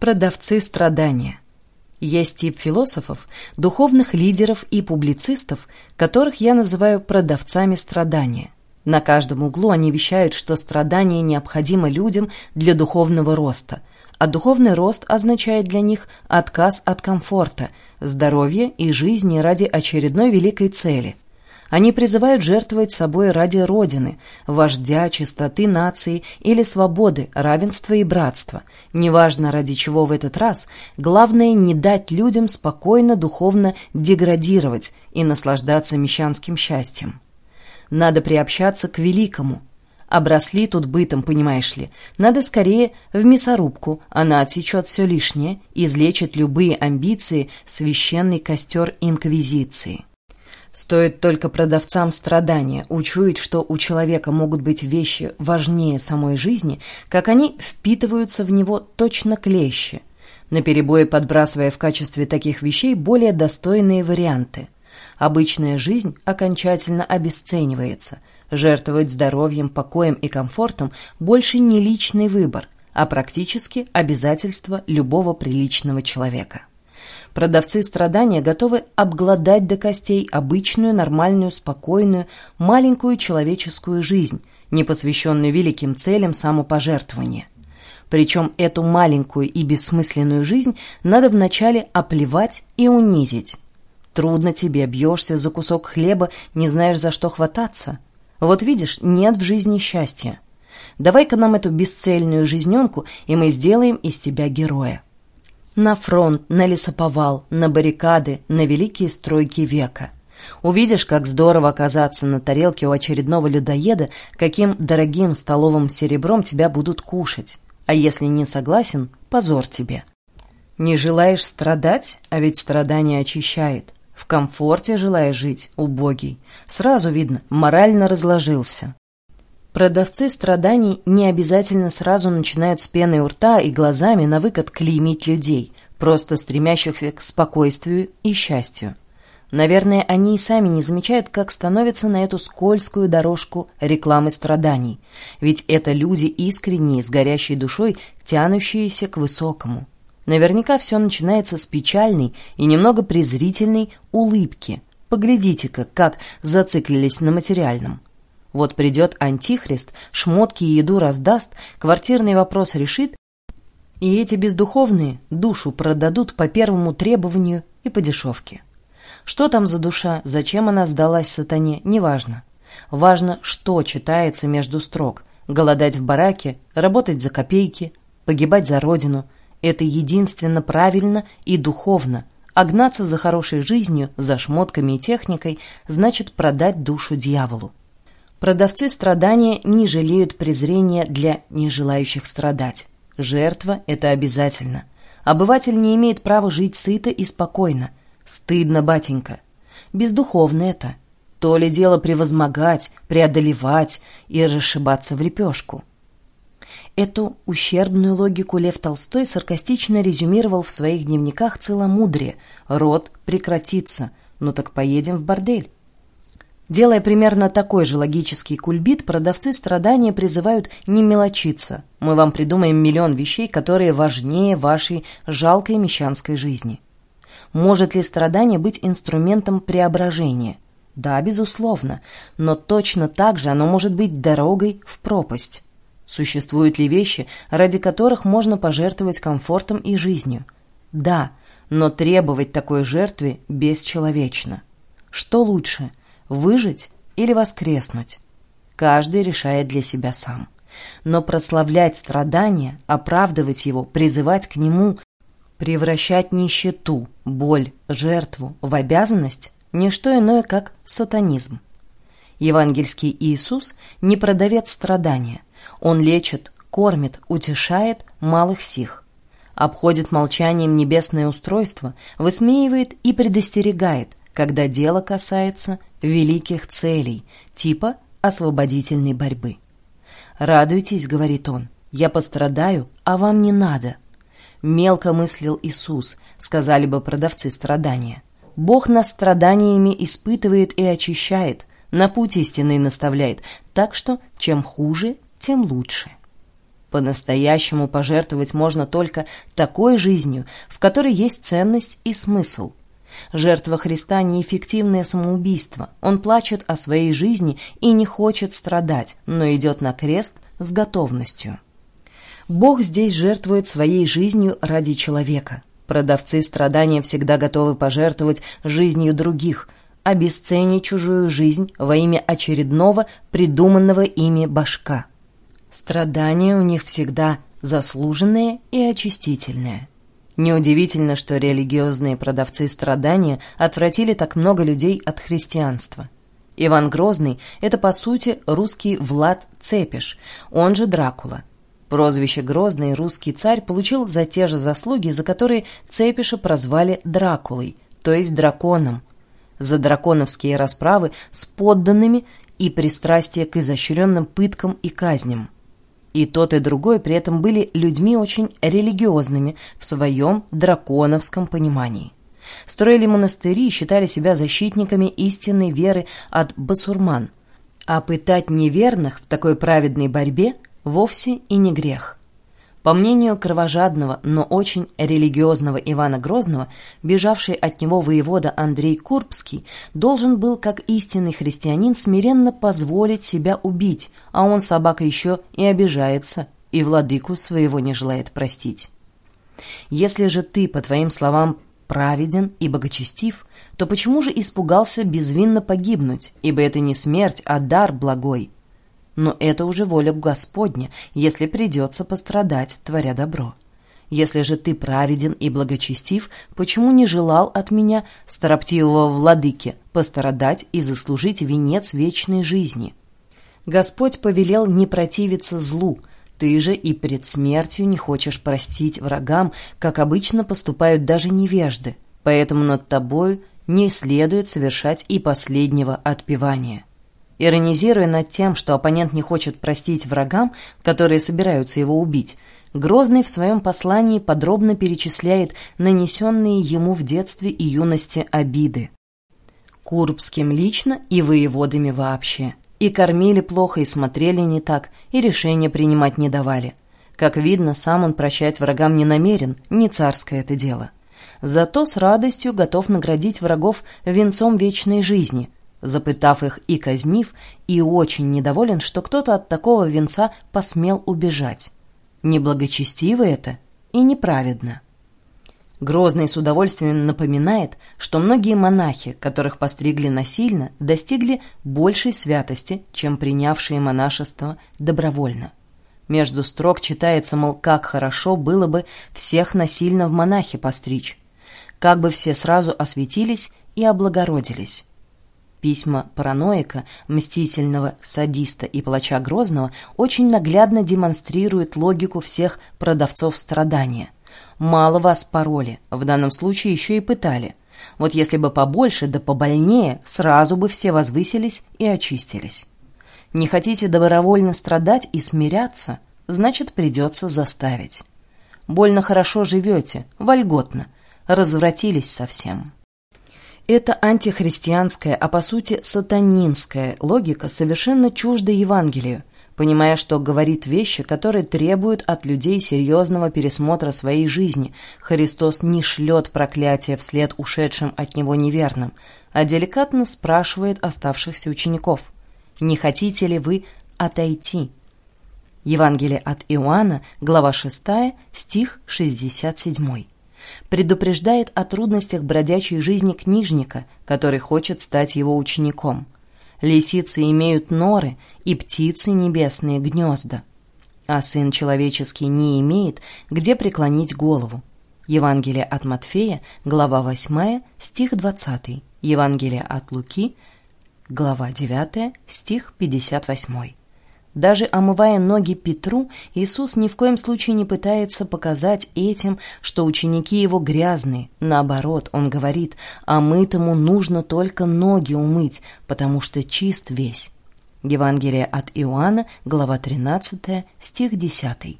Продавцы страдания. Есть тип философов, духовных лидеров и публицистов, которых я называю продавцами страдания. На каждом углу они вещают, что страдание необходимо людям для духовного роста, а духовный рост означает для них отказ от комфорта, здоровья и жизни ради очередной великой цели – они призывают жертвовать собой ради Родины, вождя, чистоты нации или свободы, равенства и братства. Неважно ради чего в этот раз, главное не дать людям спокойно духовно деградировать и наслаждаться мещанским счастьем. Надо приобщаться к великому. Обросли тут бытом, понимаешь ли. Надо скорее в мясорубку, она отсечет все лишнее, излечит любые амбиции священный костер инквизиции. Стоит только продавцам страдания учуять, что у человека могут быть вещи важнее самой жизни, как они впитываются в него точно клещи, наперебой подбрасывая в качестве таких вещей более достойные варианты. Обычная жизнь окончательно обесценивается. Жертвовать здоровьем, покоем и комфортом больше не личный выбор, а практически обязательство любого приличного человека. Продавцы страдания готовы обглодать до костей обычную, нормальную, спокойную, маленькую человеческую жизнь, не посвященную великим целям самопожертвования. Причем эту маленькую и бессмысленную жизнь надо вначале оплевать и унизить. Трудно тебе, бьешься за кусок хлеба, не знаешь, за что хвататься. Вот видишь, нет в жизни счастья. Давай-ка нам эту бесцельную жизненку, и мы сделаем из тебя героя на фронт, на лесоповал, на баррикады, на великие стройки века. Увидишь, как здорово оказаться на тарелке у очередного людоеда, каким дорогим столовым серебром тебя будут кушать. А если не согласен, позор тебе. Не желаешь страдать, а ведь страдание очищает. В комфорте желаешь жить, убогий. Сразу видно, морально разложился. Продавцы страданий не обязательно сразу начинают с пеной у рта и глазами на выкат клеймить людей, просто стремящихся к спокойствию и счастью. Наверное, они и сами не замечают, как становятся на эту скользкую дорожку рекламы страданий. Ведь это люди искренние, с горящей душой, тянущиеся к высокому. Наверняка все начинается с печальной и немного презрительной улыбки. Поглядите-ка, как зациклились на материальном. Вот придет антихрист, шмотки и еду раздаст, квартирный вопрос решит, и эти бездуховные душу продадут по первому требованию и по дешевке. Что там за душа, зачем она сдалась сатане, неважно. Важно, что читается между строк. Голодать в бараке, работать за копейки, погибать за родину. Это единственно правильно и духовно. А гнаться за хорошей жизнью, за шмотками и техникой, значит продать душу дьяволу. Продавцы страдания не жалеют презрения для нежелающих страдать. Жертва – это обязательно. Обыватель не имеет права жить сыто и спокойно. Стыдно, батенька. Бездуховно это. То ли дело превозмогать, преодолевать и расшибаться в лепешку. Эту ущербную логику Лев Толстой саркастично резюмировал в своих дневниках целомудрие. Род прекратится. Ну так поедем в бордель. Делая примерно такой же логический кульбит, продавцы страдания призывают не мелочиться. Мы вам придумаем миллион вещей, которые важнее вашей жалкой мещанской жизни. Может ли страдание быть инструментом преображения? Да, безусловно, но точно так же оно может быть дорогой в пропасть. Существуют ли вещи, ради которых можно пожертвовать комфортом и жизнью? Да, но требовать такой жертвы бесчеловечно. Что лучше – выжить или воскреснуть. Каждый решает для себя сам. Но прославлять страдания, оправдывать его, призывать к нему, превращать нищету, боль, жертву в обязанность – не что иное, как сатанизм. Евангельский Иисус не продавец страдания. Он лечит, кормит, утешает малых сих. Обходит молчанием небесное устройство, высмеивает и предостерегает, когда дело касается великих целей, типа освободительной борьбы. «Радуйтесь», — говорит он, — «я пострадаю, а вам не надо». Мелко мыслил Иисус, сказали бы продавцы страдания. Бог нас страданиями испытывает и очищает, на путь истинный наставляет, так что чем хуже, тем лучше. По-настоящему пожертвовать можно только такой жизнью, в которой есть ценность и смысл. Жертва Христа – неэффективное самоубийство. Он плачет о своей жизни и не хочет страдать, но идет на крест с готовностью. Бог здесь жертвует своей жизнью ради человека. Продавцы страдания всегда готовы пожертвовать жизнью других, обесценить чужую жизнь во имя очередного придуманного ими башка. Страдания у них всегда заслуженные и очистительные. Неудивительно, что религиозные продавцы страдания отвратили так много людей от христианства. Иван Грозный – это, по сути, русский Влад Цепиш, он же Дракула. Прозвище «Грозный» русский царь получил за те же заслуги, за которые Цепиша прозвали Дракулой, то есть драконом. За драконовские расправы с подданными и пристрастие к изощренным пыткам и казням. И тот, и другой при этом были людьми очень религиозными в своем драконовском понимании. Строили монастыри и считали себя защитниками истинной веры от басурман. А пытать неверных в такой праведной борьбе вовсе и не грех. По мнению кровожадного, но очень религиозного Ивана Грозного, бежавший от него воевода Андрей Курбский должен был, как истинный христианин, смиренно позволить себя убить, а он, собака, еще и обижается, и владыку своего не желает простить. Если же ты, по твоим словам, праведен и богочестив, то почему же испугался безвинно погибнуть, ибо это не смерть, а дар благой – но это уже воля Господня, если придется пострадать, творя добро. Если же ты праведен и благочестив, почему не желал от меня, староптивого владыки, пострадать и заслужить венец вечной жизни? Господь повелел не противиться злу, ты же и пред смертью не хочешь простить врагам, как обычно поступают даже невежды, поэтому над тобою не следует совершать и последнего отпевания. Иронизируя над тем, что оппонент не хочет простить врагам, которые собираются его убить, Грозный в своем послании подробно перечисляет нанесенные ему в детстве и юности обиды. Курбским лично и воеводами вообще. И кормили плохо, и смотрели не так, и решения принимать не давали. Как видно, сам он прощать врагам не намерен, не царское это дело. Зато с радостью готов наградить врагов венцом вечной жизни – запытав их и казнив, и очень недоволен, что кто-то от такого венца посмел убежать. Неблагочестиво это и неправедно. Грозный с удовольствием напоминает, что многие монахи, которых постригли насильно, достигли большей святости, чем принявшие монашество добровольно. Между строк читается, мол, как хорошо было бы всех насильно в монахи постричь, как бы все сразу осветились и облагородились. Письма параноика, мстительного садиста и палача Грозного очень наглядно демонстрируют логику всех продавцов страдания. Мало вас пороли, в данном случае еще и пытали. Вот если бы побольше да побольнее, сразу бы все возвысились и очистились. Не хотите добровольно страдать и смиряться, значит придется заставить. Больно хорошо живете, вольготно, развратились совсем. Эта антихристианская, а по сути сатанинская логика совершенно чужда Евангелию, понимая, что говорит вещи, которые требуют от людей серьезного пересмотра своей жизни. Христос не шлет проклятие вслед ушедшим от него неверным, а деликатно спрашивает оставшихся учеников «Не хотите ли вы отойти?» Евангелие от Иоанна, глава 6, стих 67 предупреждает о трудностях бродячей жизни книжника, который хочет стать его учеником. Лисицы имеют норы, и птицы небесные гнезда. А сын человеческий не имеет, где преклонить голову. Евангелие от Матфея, глава 8, стих 20. Евангелие от Луки, глава 9, стих 58. Даже омывая ноги Петру, Иисус ни в коем случае не пытается показать этим, что ученики его грязные. Наоборот, он говорит, а мытому нужно только ноги умыть, потому что чист весь. Евангелие от Иоанна, глава 13, стих 10.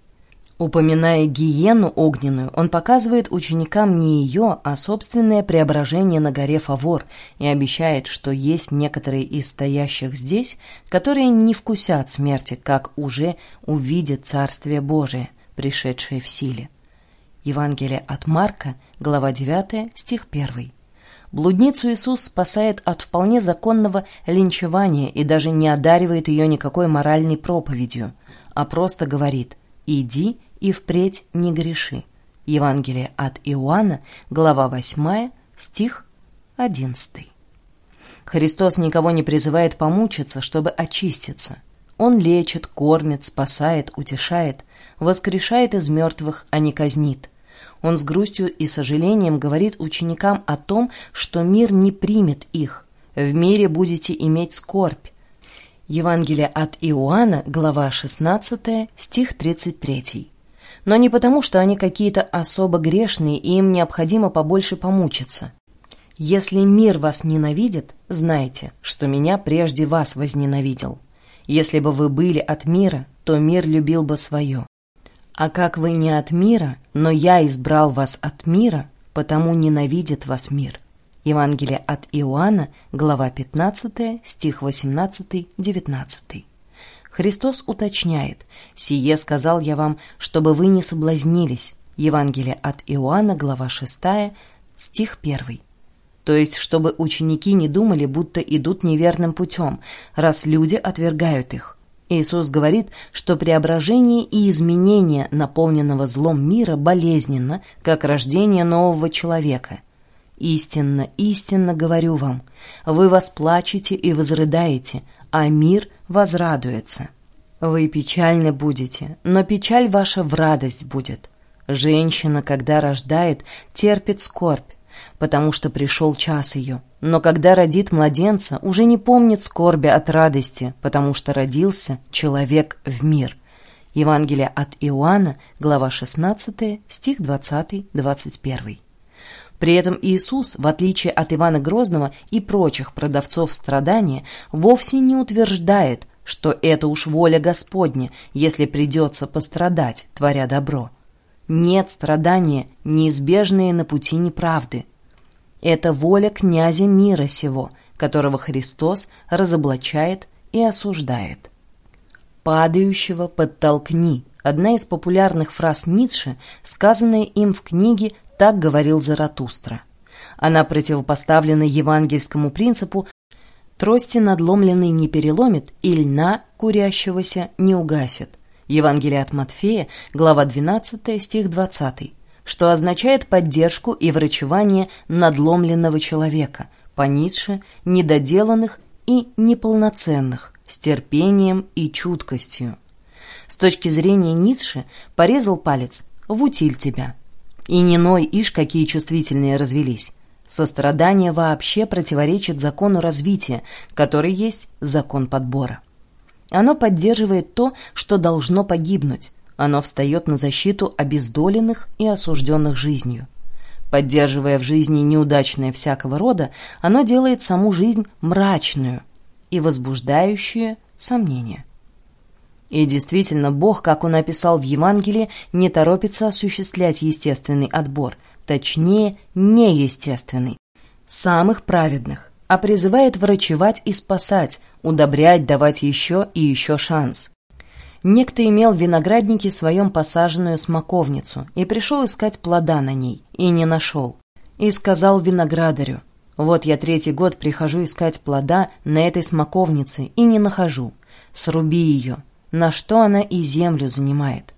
Упоминая гиену огненную, он показывает ученикам не ее, а собственное преображение на горе Фавор и обещает, что есть некоторые из стоящих здесь, которые не вкусят смерти, как уже увидят Царствие Божие, пришедшее в силе. Евангелие от Марка, глава 9, стих 1. Блудницу Иисус спасает от вполне законного линчевания и даже не одаривает ее никакой моральной проповедью, а просто говорит «иди и впредь не греши». Евангелие от Иоанна, глава 8, стих 11. Христос никого не призывает помучиться, чтобы очиститься. Он лечит, кормит, спасает, утешает, воскрешает из мертвых, а не казнит. Он с грустью и сожалением говорит ученикам о том, что мир не примет их. В мире будете иметь скорбь. Евангелие от Иоанна, глава 16, стих 33 но не потому, что они какие-то особо грешные и им необходимо побольше помучиться. Если мир вас ненавидит, знайте, что меня прежде вас возненавидел. Если бы вы были от мира, то мир любил бы свое. А как вы не от мира, но я избрал вас от мира, потому ненавидит вас мир. Евангелие от Иоанна, глава 15, стих 18-19. Христос уточняет, «Сие сказал я вам, чтобы вы не соблазнились». Евангелие от Иоанна, глава 6, стих 1. То есть, чтобы ученики не думали, будто идут неверным путем, раз люди отвергают их. Иисус говорит, что преображение и изменение наполненного злом мира болезненно, как рождение нового человека. Истинно, истинно говорю вам, вы восплачете и возрыдаете, а мир возрадуется. Вы печальны будете, но печаль ваша в радость будет. Женщина, когда рождает, терпит скорбь, потому что пришел час ее. Но когда родит младенца, уже не помнит скорби от радости, потому что родился человек в мир. Евангелие от Иоанна, глава 16, стих 20-21. При этом Иисус, в отличие от Ивана Грозного и прочих продавцов страдания, вовсе не утверждает, что это уж воля Господня, если придется пострадать, творя добро. Нет страдания, неизбежные на пути неправды. Это воля князя мира сего, которого Христос разоблачает и осуждает. «Падающего подтолкни» – одна из популярных фраз Ницше, сказанная им в книге так говорил Заратустра. Она противопоставлена евангельскому принципу «трости надломленный не переломит и льна курящегося не угасит». Евангелие от Матфея, глава 12, стих 20, что означает поддержку и врачевание надломленного человека, по недоделанных и неполноценных, с терпением и чуткостью. С точки зрения Ницше, порезал палец в утиль тебя – и не ной, ишь, какие чувствительные развелись. Сострадание вообще противоречит закону развития, который есть закон подбора. Оно поддерживает то, что должно погибнуть. Оно встает на защиту обездоленных и осужденных жизнью. Поддерживая в жизни неудачное всякого рода, оно делает саму жизнь мрачную и возбуждающую сомнения. И действительно, Бог, как он написал в Евангелии, не торопится осуществлять естественный отбор, точнее, неестественный, самых праведных, а призывает врачевать и спасать, удобрять, давать еще и еще шанс. Некто имел в винограднике своем посаженную смоковницу и пришел искать плода на ней, и не нашел. И сказал виноградарю, «Вот я третий год прихожу искать плода на этой смоковнице и не нахожу. Сруби ее, на что она и землю занимает.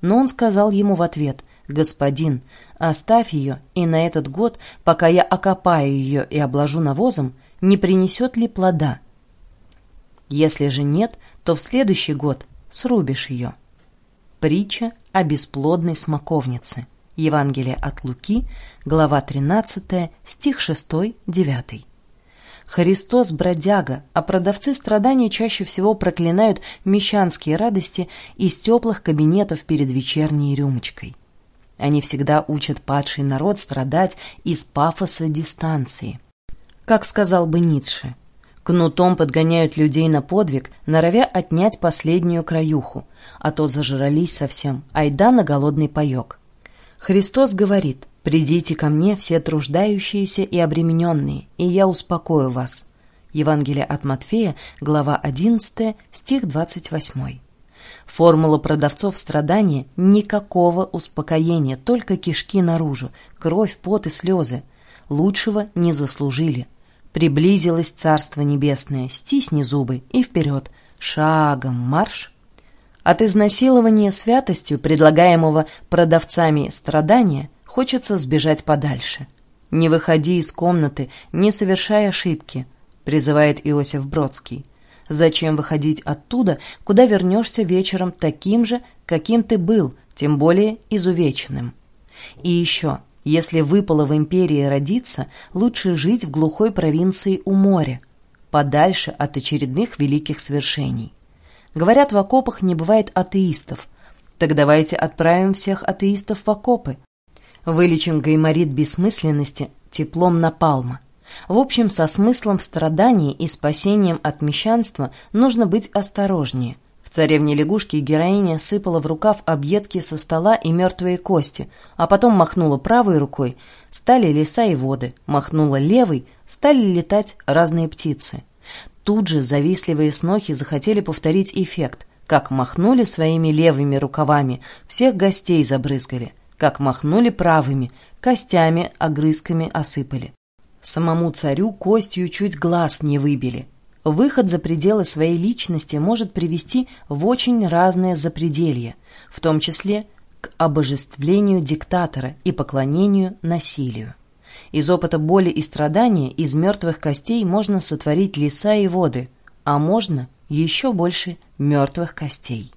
Но он сказал ему в ответ, «Господин, оставь ее, и на этот год, пока я окопаю ее и обложу навозом, не принесет ли плода? Если же нет, то в следующий год срубишь ее». Притча о бесплодной смоковнице. Евангелие от Луки, глава 13, стих 6-9. Христос – бродяга, а продавцы страдания чаще всего проклинают мещанские радости из теплых кабинетов перед вечерней рюмочкой. Они всегда учат падший народ страдать из пафоса дистанции. Как сказал бы Ницше, Кнутом подгоняют людей на подвиг, норовя отнять последнюю краюху, а то зажрались совсем, айда на голодный паек. Христос говорит, «Придите ко мне все труждающиеся и обремененные, и я успокою вас». Евангелие от Матфея, глава 11, стих 28. Формула продавцов страдания – никакого успокоения, только кишки наружу, кровь, пот и слезы. Лучшего не заслужили. Приблизилось Царство Небесное, стисни зубы и вперед, шагом марш. От изнасилования святостью, предлагаемого продавцами страдания, хочется сбежать подальше. «Не выходи из комнаты, не совершай ошибки», призывает Иосиф Бродский. Зачем выходить оттуда, куда вернешься вечером таким же, каким ты был, тем более изувеченным? И еще, если выпало в империи родиться, лучше жить в глухой провинции у моря, подальше от очередных великих свершений. Говорят, в окопах не бывает атеистов. Так давайте отправим всех атеистов в окопы. Вылечим гайморит бессмысленности теплом напалма. В общем, со смыслом в страдании и спасением от мещанства нужно быть осторожнее. В «Царевне лягушки» героиня сыпала в рукав объедки со стола и мертвые кости, а потом махнула правой рукой, стали леса и воды, махнула левой, стали летать разные птицы. Тут же завистливые снохи захотели повторить эффект. Как махнули своими левыми рукавами, всех гостей забрызгали. Как махнули правыми, костями, огрызками осыпали. Самому царю костью чуть глаз не выбили. Выход за пределы своей личности может привести в очень разные запределья, в том числе к обожествлению диктатора и поклонению насилию. Из опыта боли и страдания из мертвых костей можно сотворить леса и воды, а можно еще больше мертвых костей.